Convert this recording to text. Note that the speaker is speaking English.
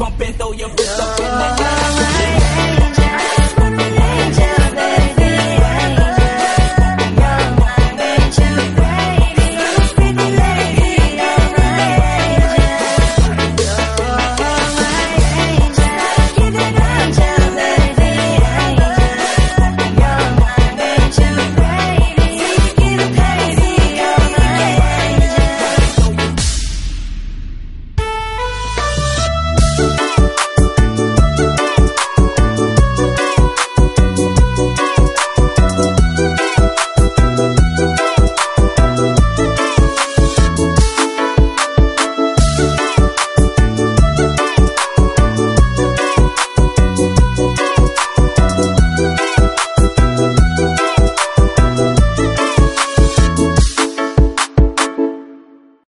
Pump and throw your